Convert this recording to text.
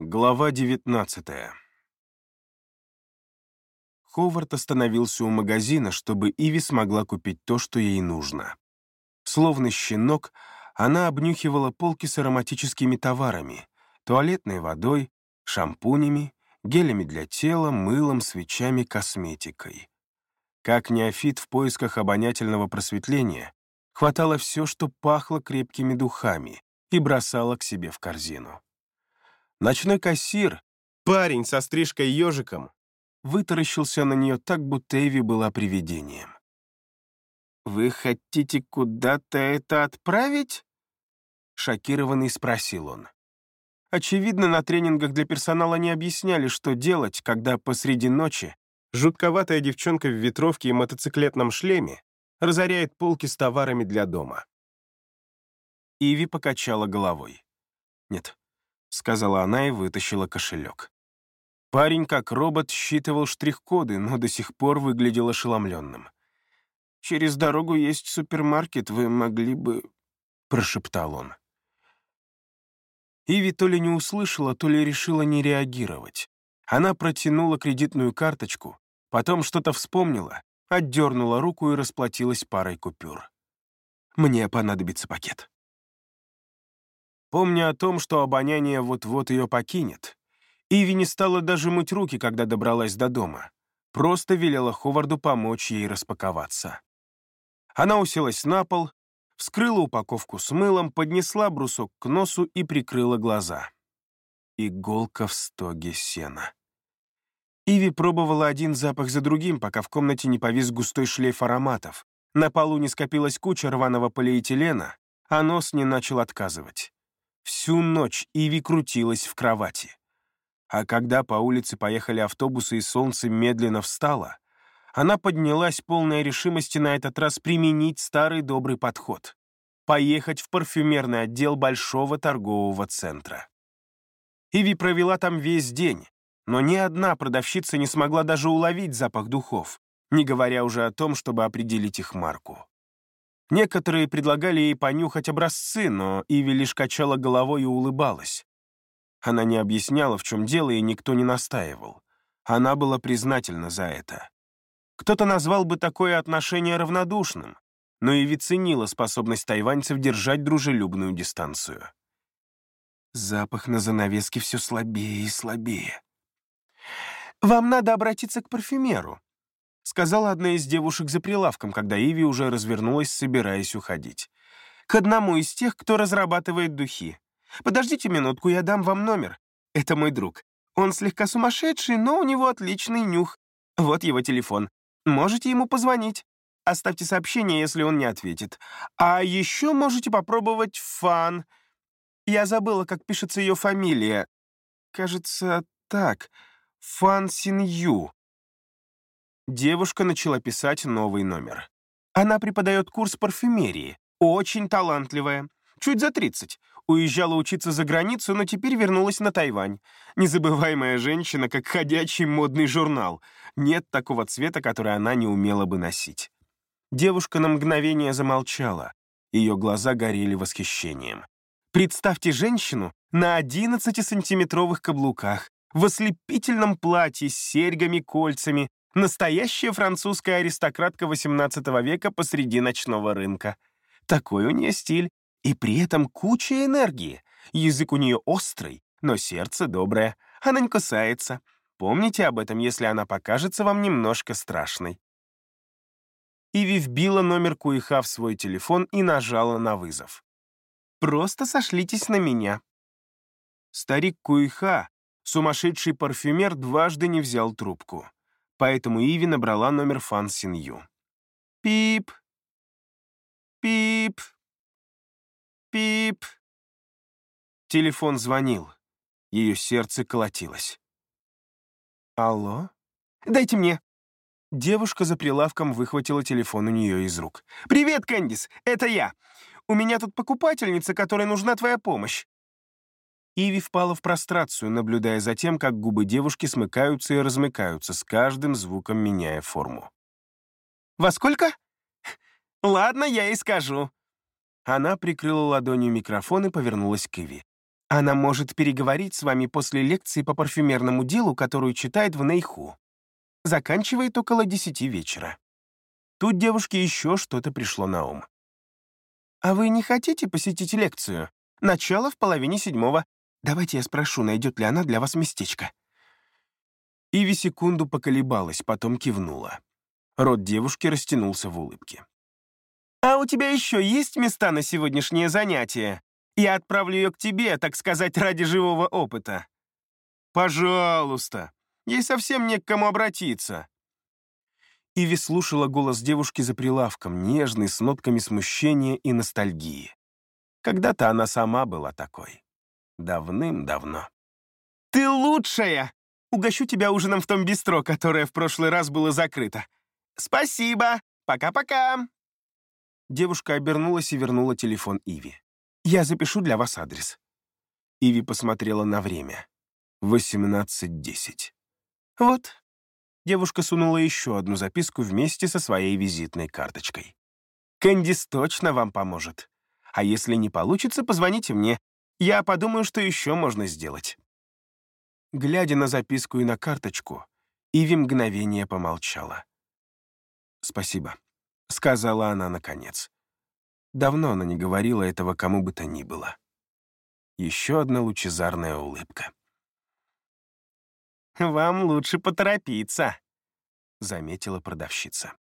Глава 19 Ховард остановился у магазина, чтобы Иви смогла купить то, что ей нужно. Словно щенок, она обнюхивала полки с ароматическими товарами, туалетной водой, шампунями, гелями для тела, мылом, свечами, косметикой. Как неофит в поисках обонятельного просветления, хватало все, что пахло крепкими духами, и бросала к себе в корзину. Ночной кассир, парень со стрижкой ежиком, вытаращился на нее так, будто Эви была привидением. «Вы хотите куда-то это отправить?» Шокированный спросил он. Очевидно, на тренингах для персонала не объясняли, что делать, когда посреди ночи жутковатая девчонка в ветровке и мотоциклетном шлеме разоряет полки с товарами для дома. Иви покачала головой. «Нет», — сказала она и вытащила кошелек. Парень, как робот, считывал штрих-коды, но до сих пор выглядел ошеломленным. «Через дорогу есть супермаркет, вы могли бы...» — прошептал он. Иви то ли не услышала, то ли решила не реагировать. Она протянула кредитную карточку, потом что-то вспомнила, отдернула руку и расплатилась парой купюр. «Мне понадобится пакет». Помня о том, что обоняние вот-вот ее покинет, Иви не стала даже мыть руки, когда добралась до дома. Просто велела Ховарду помочь ей распаковаться. Она уселась на пол, вскрыла упаковку с мылом, поднесла брусок к носу и прикрыла глаза. Иголка в стоге сена. Иви пробовала один запах за другим, пока в комнате не повис густой шлейф ароматов. На полу не скопилась куча рваного полиэтилена, а нос не начал отказывать. Всю ночь Иви крутилась в кровати. А когда по улице поехали автобусы и солнце медленно встало, она поднялась полная решимости на этот раз применить старый добрый подход — поехать в парфюмерный отдел большого торгового центра. Иви провела там весь день, но ни одна продавщица не смогла даже уловить запах духов, не говоря уже о том, чтобы определить их марку. Некоторые предлагали ей понюхать образцы, но Иви лишь качала головой и улыбалась. Она не объясняла, в чем дело, и никто не настаивал. Она была признательна за это. Кто-то назвал бы такое отношение равнодушным, но и ценила способность тайваньцев держать дружелюбную дистанцию. Запах на занавеске все слабее и слабее. «Вам надо обратиться к парфюмеру», — сказала одна из девушек за прилавком, когда Иви уже развернулась, собираясь уходить. «К одному из тех, кто разрабатывает духи. Подождите минутку, я дам вам номер. Это мой друг. Он слегка сумасшедший, но у него отличный нюх. Вот его телефон. Можете ему позвонить. Оставьте сообщение, если он не ответит. А еще можете попробовать Фан. Я забыла, как пишется ее фамилия. Кажется, так. Фан Синью. Девушка начала писать новый номер. Она преподает курс парфюмерии. Очень талантливая. Чуть за 30. Уезжала учиться за границу, но теперь вернулась на Тайвань. Незабываемая женщина, как ходячий модный журнал. Нет такого цвета, который она не умела бы носить. Девушка на мгновение замолчала. Ее глаза горели восхищением. Представьте женщину на 11-сантиметровых каблуках, в ослепительном платье с серьгами, кольцами, настоящая французская аристократка XVIII века посреди ночного рынка. Такой у нее стиль, и при этом куча энергии. Язык у нее острый, но сердце доброе. Она не кусается. Помните об этом, если она покажется вам немножко страшной. Иви вбила номер Куиха в свой телефон и нажала на вызов. «Просто сошлитесь на меня». Старик Куиха, сумасшедший парфюмер, дважды не взял трубку. Поэтому Иви набрала номер Фан Синью. «Пип! Пип!» Пип. Телефон звонил. Ее сердце колотилось. «Алло? Дайте мне!» Девушка за прилавком выхватила телефон у нее из рук. «Привет, Кэндис! Это я! У меня тут покупательница, которой нужна твоя помощь!» Иви впала в прострацию, наблюдая за тем, как губы девушки смыкаются и размыкаются, с каждым звуком меняя форму. «Во сколько? Ладно, я и скажу», она прикрыла ладонью микрофон и повернулась к Иви. Она может переговорить с вами после лекции по парфюмерному делу, которую читает в Нейху. Заканчивает около десяти вечера. Тут девушке еще что-то пришло на ум. «А вы не хотите посетить лекцию? Начало в половине седьмого. Давайте я спрошу, найдет ли она для вас местечко». Иви секунду поколебалась, потом кивнула. Рот девушки растянулся в улыбке. «А у тебя еще есть места на сегодняшнее занятие? Я отправлю ее к тебе, так сказать, ради живого опыта». «Пожалуйста. Ей совсем не к кому обратиться». Иви слушала голос девушки за прилавком, нежный, с нотками смущения и ностальгии. Когда-то она сама была такой. Давным-давно. «Ты лучшая! Угощу тебя ужином в том бистро, которое в прошлый раз было закрыто. Спасибо! Пока-пока!» Девушка обернулась и вернула телефон Иви. «Я запишу для вас адрес». Иви посмотрела на время. 18.10. «Вот». Девушка сунула еще одну записку вместе со своей визитной карточкой. «Кэндис точно вам поможет. А если не получится, позвоните мне. Я подумаю, что еще можно сделать». Глядя на записку и на карточку, Иви мгновение помолчала. «Спасибо», — сказала она наконец. Давно она не говорила этого кому бы то ни было. Еще одна лучезарная улыбка. «Вам лучше поторопиться», — заметила продавщица.